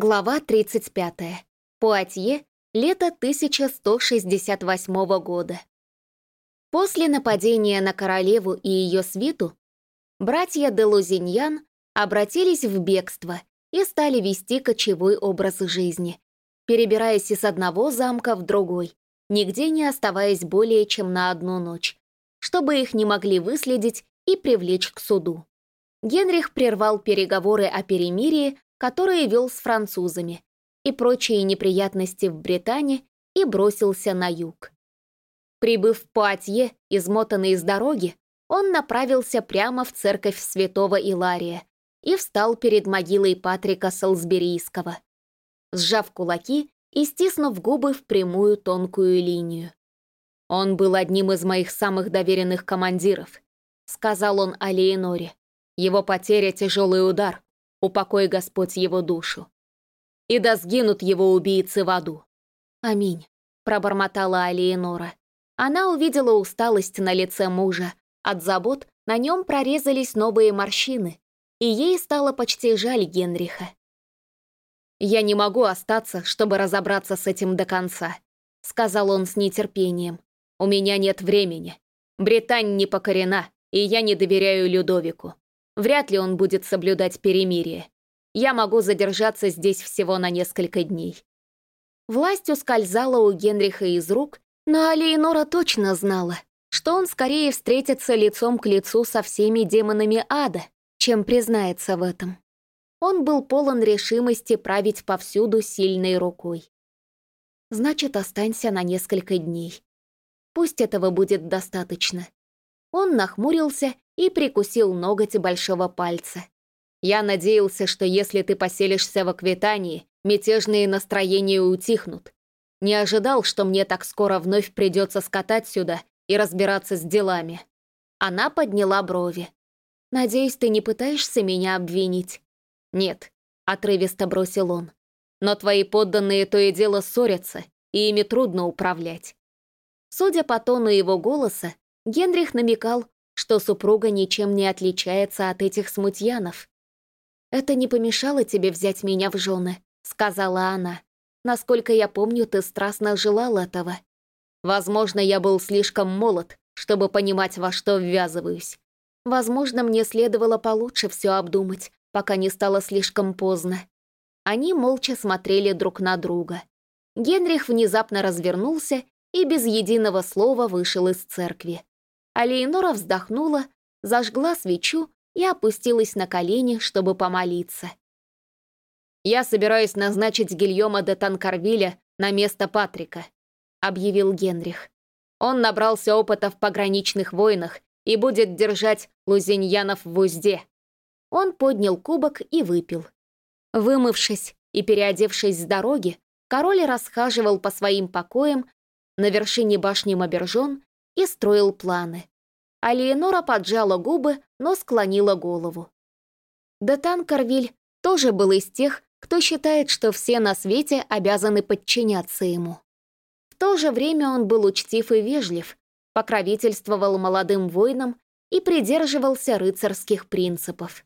Глава 35. Пуатье, лето 1168 года. После нападения на королеву и ее свиту, братья де Лузиньян обратились в бегство и стали вести кочевой образ жизни, перебираясь из одного замка в другой, нигде не оставаясь более чем на одну ночь, чтобы их не могли выследить и привлечь к суду. Генрих прервал переговоры о перемирии, которые вел с французами, и прочие неприятности в Британии, и бросился на юг. Прибыв в Пуатье, измотанный с дороги, он направился прямо в церковь святого Илария и встал перед могилой Патрика Солсберийского, сжав кулаки и стиснув губы в прямую тонкую линию. «Он был одним из моих самых доверенных командиров», — сказал он Алиеноре. «Его потеря — тяжелый удар, упокой Господь его душу. И да сгинут его убийцы в аду. Аминь, пробормотала Алиенора. Она увидела усталость на лице мужа. От забот на нем прорезались новые морщины, и ей стало почти жаль Генриха. «Я не могу остаться, чтобы разобраться с этим до конца», — сказал он с нетерпением. «У меня нет времени. Британь не покорена, и я не доверяю Людовику. Вряд ли он будет соблюдать перемирие. Я могу задержаться здесь всего на несколько дней. Власть ускользала у Генриха из рук, но Алиенора точно знала, что он скорее встретится лицом к лицу со всеми демонами ада, чем признается в этом. Он был полон решимости править повсюду сильной рукой. Значит, останься на несколько дней. Пусть этого будет достаточно. Он нахмурился и прикусил ноготь большого пальца. «Я надеялся, что если ты поселишься в Аквитании, мятежные настроения утихнут. Не ожидал, что мне так скоро вновь придется скатать сюда и разбираться с делами». Она подняла брови. «Надеюсь, ты не пытаешься меня обвинить?» «Нет», — отрывисто бросил он. «Но твои подданные то и дело ссорятся, и ими трудно управлять». Судя по тону его голоса, Генрих намекал, что супруга ничем не отличается от этих смутьянов. «Это не помешало тебе взять меня в жены», — сказала она. «Насколько я помню, ты страстно желал этого. Возможно, я был слишком молод, чтобы понимать, во что ввязываюсь. Возможно, мне следовало получше все обдумать, пока не стало слишком поздно». Они молча смотрели друг на друга. Генрих внезапно развернулся и без единого слова вышел из церкви а вздохнула, зажгла свечу и опустилась на колени, чтобы помолиться. «Я собираюсь назначить Гильома де Танкарвиля на место Патрика», — объявил Генрих. «Он набрался опыта в пограничных войнах и будет держать лузиньянов в узде». Он поднял кубок и выпил. Вымывшись и переодевшись с дороги, король расхаживал по своим покоям на вершине башни Мабержон и строил планы. А Леонора поджала губы, но склонила голову. Детан Карвиль тоже был из тех, кто считает, что все на свете обязаны подчиняться ему. В то же время он был учтив и вежлив, покровительствовал молодым воинам и придерживался рыцарских принципов.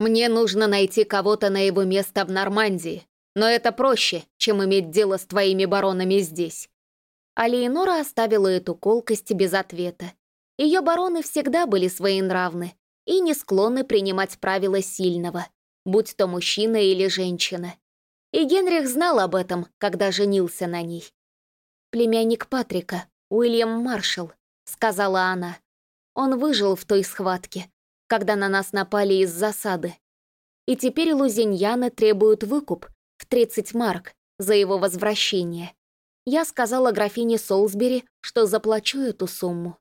«Мне нужно найти кого-то на его место в Нормандии, но это проще, чем иметь дело с твоими баронами здесь. А Леонора оставила эту колкость без ответа. Ее бароны всегда были своенравны и не склонны принимать правила сильного, будь то мужчина или женщина. И Генрих знал об этом, когда женился на ней. «Племянник Патрика, Уильям Маршалл», — сказала она. «Он выжил в той схватке, когда на нас напали из засады. И теперь лузиньяны требуют выкуп в 30 марк за его возвращение. Я сказала графине Солсбери, что заплачу эту сумму.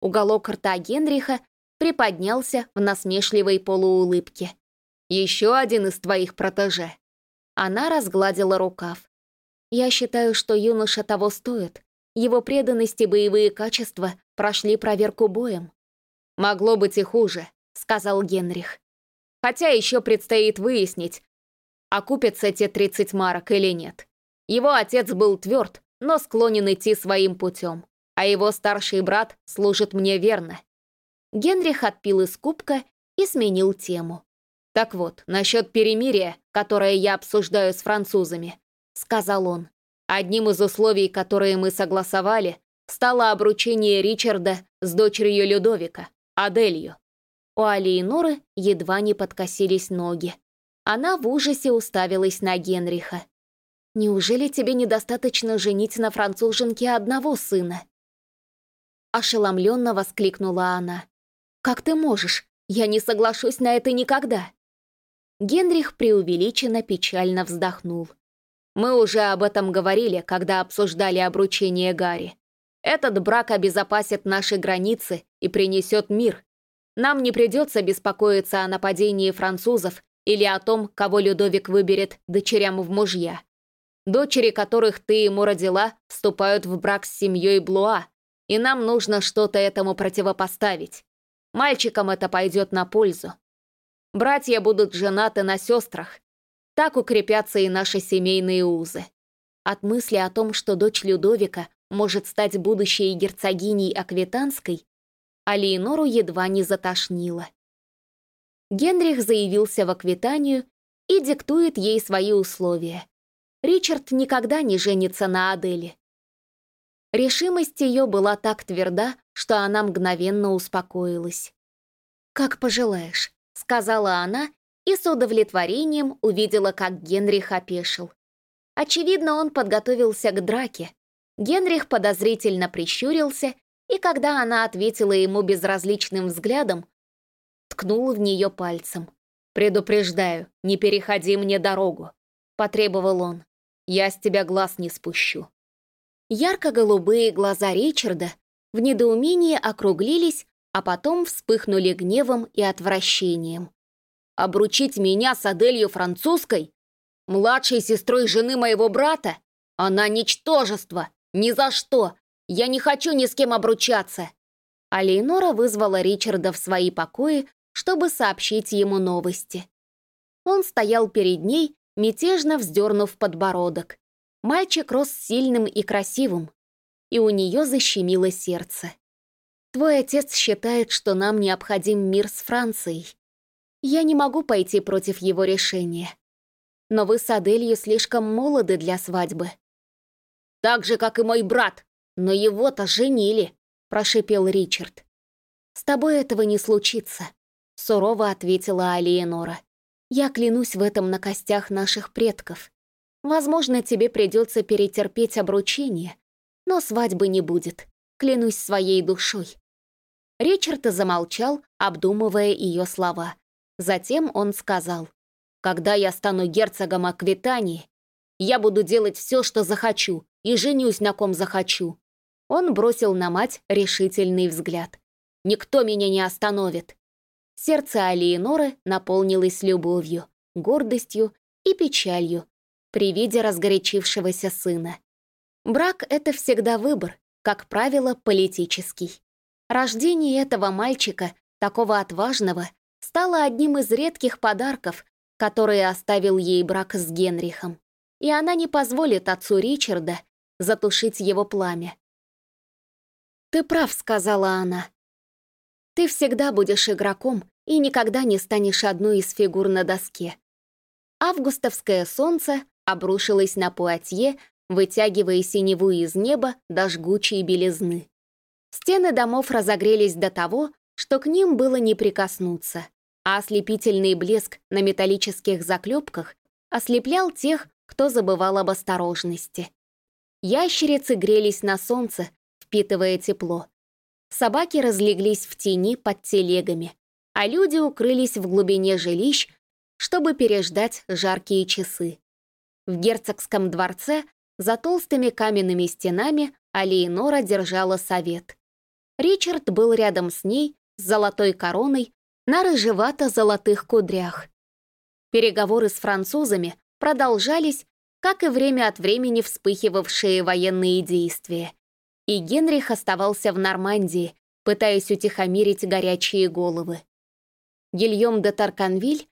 Уголок рта Генриха приподнялся в насмешливой полуулыбке. «Еще один из твоих протеже». Она разгладила рукав. «Я считаю, что юноша того стоит. Его преданность и боевые качества прошли проверку боем». «Могло быть и хуже», — сказал Генрих. «Хотя еще предстоит выяснить, окупятся те 30 марок или нет. Его отец был тверд, но склонен идти своим путем, а его старший брат служит мне верно. Генрих отпил из кубка и сменил тему. «Так вот, насчет перемирия, которое я обсуждаю с французами», — сказал он. «Одним из условий, которые мы согласовали, стало обручение Ричарда с дочерью Людовика, Аделью». У Алиеноры едва не подкосились ноги. Она в ужасе уставилась на Генриха. «Неужели тебе недостаточно женить на француженке одного сына?» Ошеломленно воскликнула она. «Как ты можешь? Я не соглашусь на это никогда!» Генрих преувеличенно печально вздохнул. «Мы уже об этом говорили, когда обсуждали обручение Гарри. Этот брак обезопасит наши границы и принесет мир. Нам не придется беспокоиться о нападении французов или о том, кого Людовик выберет дочерям в мужья. Дочери, которых ты ему родила, вступают в брак с семьей Блуа, и нам нужно что-то этому противопоставить. Мальчикам это пойдет на пользу. Братья будут женаты на сестрах. Так укрепятся и наши семейные узы. От мысли о том, что дочь Людовика может стать будущей герцогиней Аквитанской, Алиенору едва не затошнило. Генрих заявился в Аквитанию и диктует ей свои условия. Ричард никогда не женится на Аделе. Решимость ее была так тверда, что она мгновенно успокоилась. «Как пожелаешь», — сказала она и с удовлетворением увидела, как Генрих опешил. Очевидно, он подготовился к драке. Генрих подозрительно прищурился, и когда она ответила ему безразличным взглядом, ткнул в нее пальцем. «Предупреждаю, не переходи мне дорогу», — потребовал он. «Я с тебя глаз не спущу». Ярко-голубые глаза Ричарда в недоумении округлились, а потом вспыхнули гневом и отвращением. «Обручить меня с Аделью Французской? Младшей сестрой жены моего брата? Она ничтожество! Ни за что! Я не хочу ни с кем обручаться!» А Лейнора вызвала Ричарда в свои покои, чтобы сообщить ему новости. Он стоял перед ней, мятежно вздернув подбородок. Мальчик рос сильным и красивым, и у нее защемило сердце. Твой отец считает, что нам необходим мир с Францией. Я не могу пойти против его решения. Но вы с Аделью слишком молоды для свадьбы. Так же, как и мой брат, но его-то женили, прошипел Ричард. С тобой этого не случится, сурово ответила Алиенора. Я клянусь в этом на костях наших предков. Возможно, тебе придется перетерпеть обручение, но свадьбы не будет, клянусь своей душой. Ричард замолчал, обдумывая ее слова. Затем он сказал, «Когда я стану герцогом Аквитании, я буду делать все, что захочу, и женюсь на ком захочу». Он бросил на мать решительный взгляд. «Никто меня не остановит». Сердце Алиеноры наполнилось любовью, гордостью и печалью при виде разгорячившегося сына. Брак — это всегда выбор, как правило, политический. Рождение этого мальчика, такого отважного, стало одним из редких подарков, которые оставил ей брак с Генрихом. И она не позволит отцу Ричарда затушить его пламя. «Ты прав», — сказала она. «Ты всегда будешь игроком и никогда не станешь одной из фигур на доске». Августовское солнце обрушилось на Пуатье, вытягивая синеву из неба до жгучей белизны. Стены домов разогрелись до того, что к ним было не прикоснуться, а ослепительный блеск на металлических заклепках ослеплял тех, кто забывал об осторожности. Ящерицы грелись на солнце, впитывая тепло. Собаки разлеглись в тени под телегами, а люди укрылись в глубине жилищ, чтобы переждать жаркие часы. В герцогском дворце за толстыми каменными стенами Алиенора держала совет. Ричард был рядом с ней, с золотой короной, на рыжевато-золотых кудрях. Переговоры с французами продолжались, как и время от времени вспыхивавшие военные действия. И Генрих оставался в Нормандии, пытаясь утихомирить горячие головы. Гильем де Тарканвиль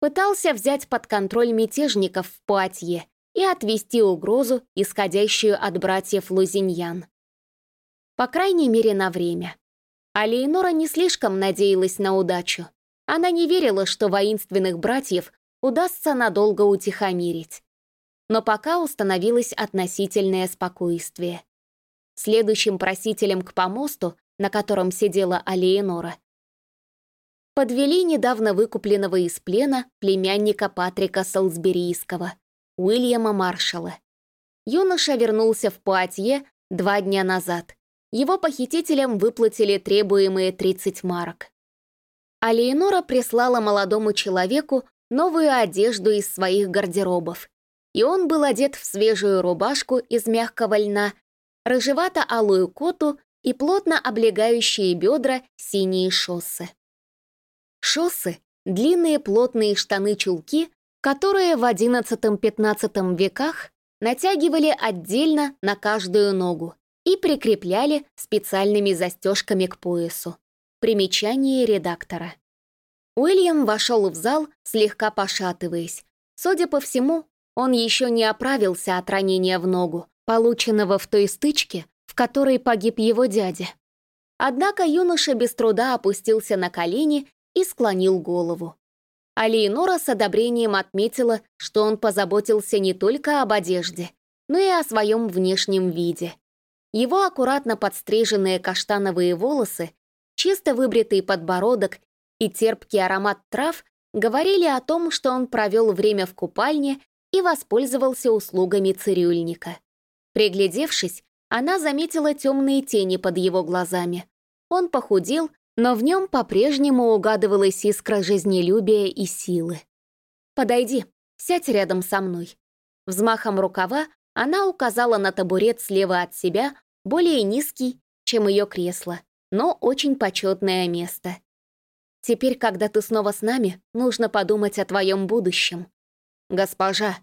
пытался взять под контроль мятежников в Пуатье и отвести угрозу, исходящую от братьев Лузиньян. По крайней мере, на время. А Лейнора не слишком надеялась на удачу. Она не верила, что воинственных братьев удастся надолго утихомирить. Но пока установилось относительное спокойствие. Следующим просителем к помосту, на котором сидела Алиенора, подвели недавно выкупленного из плена племянника Патрика Солсберийского, Уильяма Маршалла. Юноша вернулся в Пуатье два дня назад. Его похитителям выплатили требуемые 30 марок. А Леонора прислала молодому человеку новую одежду из своих гардеробов, и он был одет в свежую рубашку из мягкого льна, рыжевато-алую коту и плотно облегающие бедра синие шоссы. Шоссы — длинные плотные штаны-чулки, которые в XI-XV веках натягивали отдельно на каждую ногу и прикрепляли специальными застежками к поясу. Примечание редактора. Уильям вошел в зал, слегка пошатываясь. Судя по всему, он еще не оправился от ранения в ногу, полученного в той стычке, в которой погиб его дядя. Однако юноша без труда опустился на колени и склонил голову. А Леонора с одобрением отметила, что он позаботился не только об одежде, но и о своем внешнем виде. Его аккуратно подстриженные каштановые волосы чисто выбритый подбородок и терпкий аромат трав говорили о том, что он провел время в купальне и воспользовался услугами цирюльника. Приглядевшись, она заметила темные тени под его глазами. Он похудел, но в нем по-прежнему угадывалась искра жизнелюбия и силы. «Подойди, сядь рядом со мной». Взмахом рукава она указала на табурет слева от себя, более низкий, чем ее кресло, но очень почетное место. Теперь, когда ты снова с нами, нужно подумать о твоем будущем. Госпожа.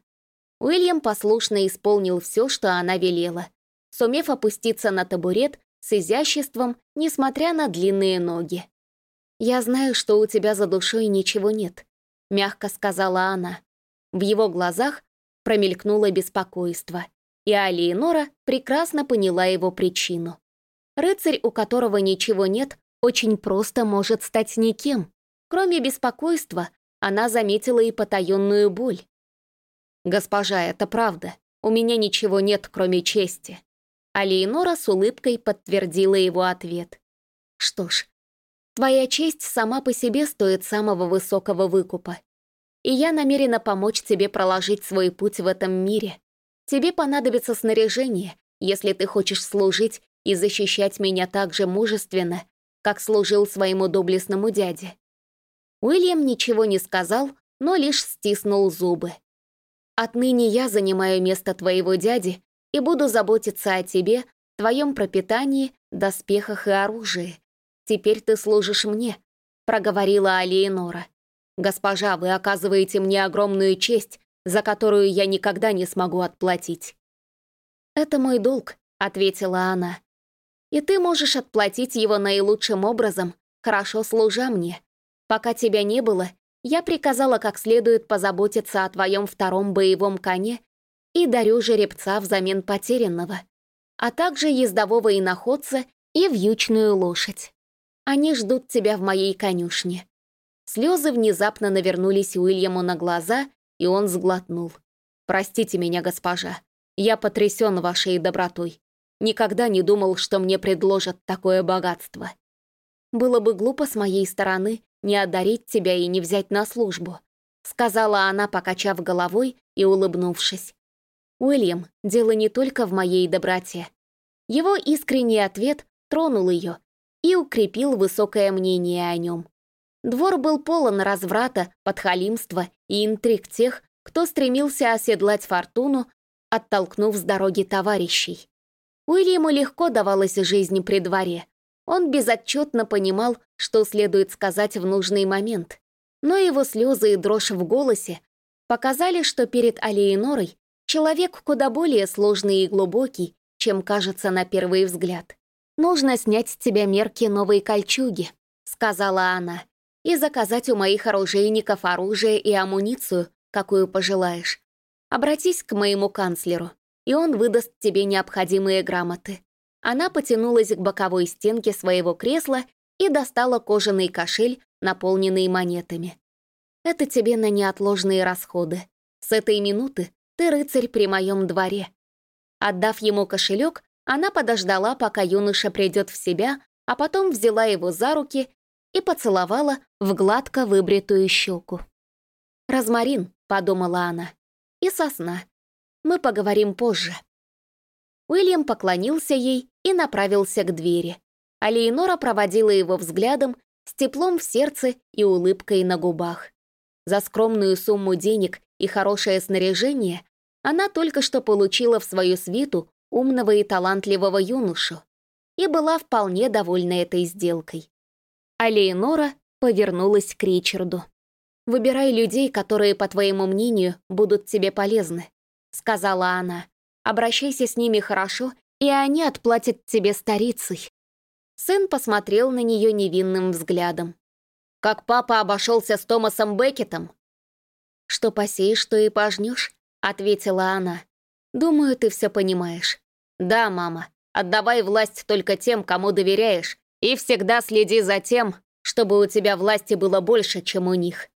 Уильям послушно исполнил все, что она велела, сумев опуститься на табурет с изяществом, несмотря на длинные ноги. «Я знаю, что у тебя за душой ничего нет», — мягко сказала она. В его глазах промелькнуло беспокойство, и Алиенора прекрасно поняла его причину. Рыцарь, у которого ничего нет, очень просто может стать никем. Кроме беспокойства, она заметила и потаенную боль. «Госпожа, это правда. У меня ничего нет, кроме чести». А Лейнора с улыбкой подтвердила его ответ. «Что ж, твоя честь сама по себе стоит самого высокого выкупа. И я намерена помочь тебе проложить свой путь в этом мире. Тебе понадобится снаряжение, если ты хочешь служить и защищать меня так же мужественно, как служил своему доблестному дяде. Уильям ничего не сказал, но лишь стиснул зубы. «Отныне я занимаю место твоего дяди и буду заботиться о тебе, твоем пропитании, доспехах и оружии. Теперь ты служишь мне», — проговорила Алиенора. «Госпожа, вы оказываете мне огромную честь, за которую я никогда не смогу отплатить». «Это мой долг», — ответила она и ты можешь отплатить его наилучшим образом, хорошо служа мне. Пока тебя не было, я приказала как следует позаботиться о твоем втором боевом коне и дарю жеребца взамен потерянного, а также ездового иноходца и вьючную лошадь. Они ждут тебя в моей конюшне». Слезы внезапно навернулись Уильяму на глаза, и он сглотнул. «Простите меня, госпожа. Я потрясен вашей добротой. Никогда не думал, что мне предложат такое богатство. Было бы глупо с моей стороны не одарить тебя и не взять на службу», сказала она, покачав головой и улыбнувшись. «Уильям, дело не только в моей доброте». Его искренний ответ тронул ее и укрепил высокое мнение о нем. Двор был полон разврата, подхалимства и интриг тех, кто стремился оседлать фортуну, оттолкнув с дороги товарищей. Уильяму легко давалась жизнь при дворе. Он безотчетно понимал, что следует сказать в нужный момент. Но его слезы и дрожь в голосе показали, что перед Алиенорой человек куда более сложный и глубокий, чем кажется на первый взгляд. «Нужно снять с тебя мерки новой кольчуги», — сказала она, «и заказать у моих оружейников оружие и амуницию, какую пожелаешь. Обратись к моему канцлеру и он выдаст тебе необходимые грамоты. Она потянулась к боковой стенке своего кресла и достала кожаный кошель наполненный монетами. «Это тебе на неотложные расходы. С этой минуты ты рыцарь при моем дворе». Отдав ему кошелек, она подождала, пока юноша придет в себя, а потом взяла его за руки и поцеловала в гладко выбритую щеку. «Розмарин», — подумала она, — «и сосна. Мы поговорим позже». Уильям поклонился ей и направился к двери, а Леонора проводила его взглядом с теплом в сердце и улыбкой на губах. За скромную сумму денег и хорошее снаряжение она только что получила в свою свиту умного и талантливого юношу и была вполне довольна этой сделкой. А Леонора повернулась к Ричарду. «Выбирай людей, которые, по твоему мнению, будут тебе полезны», — сказала она. «Обращайся с ними хорошо, и они отплатят тебе старицей». Сын посмотрел на нее невинным взглядом. «Как папа обошелся с Томасом Беккетом?» «Что посеешь, то и пожнешь», — ответила она. «Думаю, ты все понимаешь». «Да, мама, отдавай власть только тем, кому доверяешь, и всегда следи за тем, чтобы у тебя власти было больше, чем у них».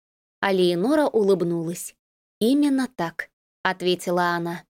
А Леонора улыбнулась. «Именно так», — ответила она.